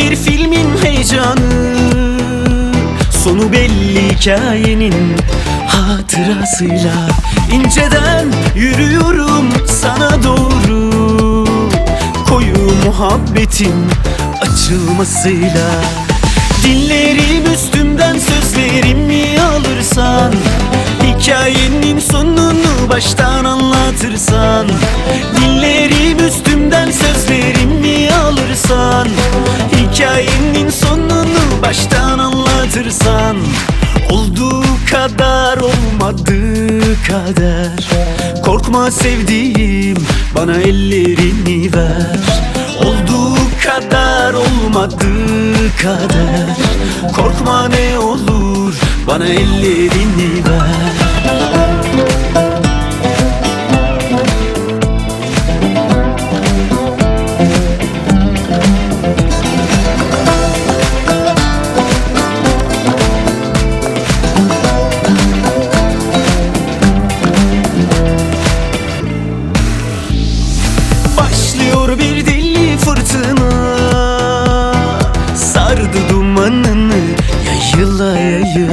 Bir filmin heyecanı. Sonu belli hikayenin hatırasıyla inceden yürüyorum sana doğru. Koyu muhabbetin açılmasıyla Dinlerim üstümden sözlerimi alırsan Hikayenin sonunu baştan anlatırsan Dinlerim üstümden sözlerimi alırsan Hikayenin sonunu baştan anlatırsan kadar olmadığı kadar Korkma sevdiğim bana ellerini ver. Olduğu kadar olmadığı kadar Korkma ne olur bana ellerini ver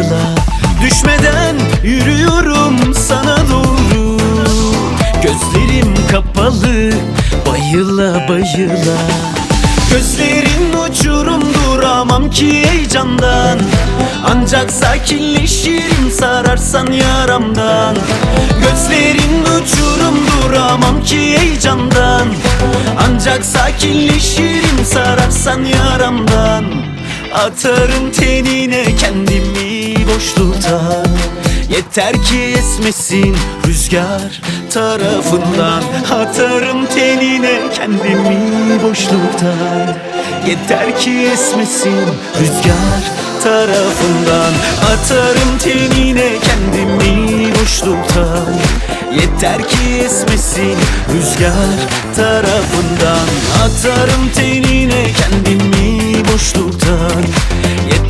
yayıla Düşmeden yürüyorum sana doğru. Gözlerim kapalı bayıla bayıla. Gözlerin uçurum duramam ki heyecandan Ancak sakinleşirim sararsan yaramdan. Gözlerin uçurum duramam ki heyecandan Ancak sakinleşirim sararsan yaramdan. Atarım tenine kendimi boşluktan Yeter ki esmesin rüzgar tarafından. Atarım tenine kendimi boşluktan Yeter ki esmesin rüzgar tarafından. Atarım tenine kendimi boşluktan Yeter ki esmesin rüzgar tarafından. Atarım tenine kendimi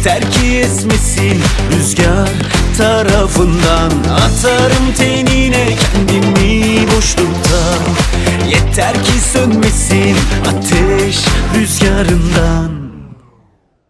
Yeter ki esmesin rüzgar tarafından. Atarım tenine kendimi boşluktan Yeter ki sönmesin ateş rüzgarından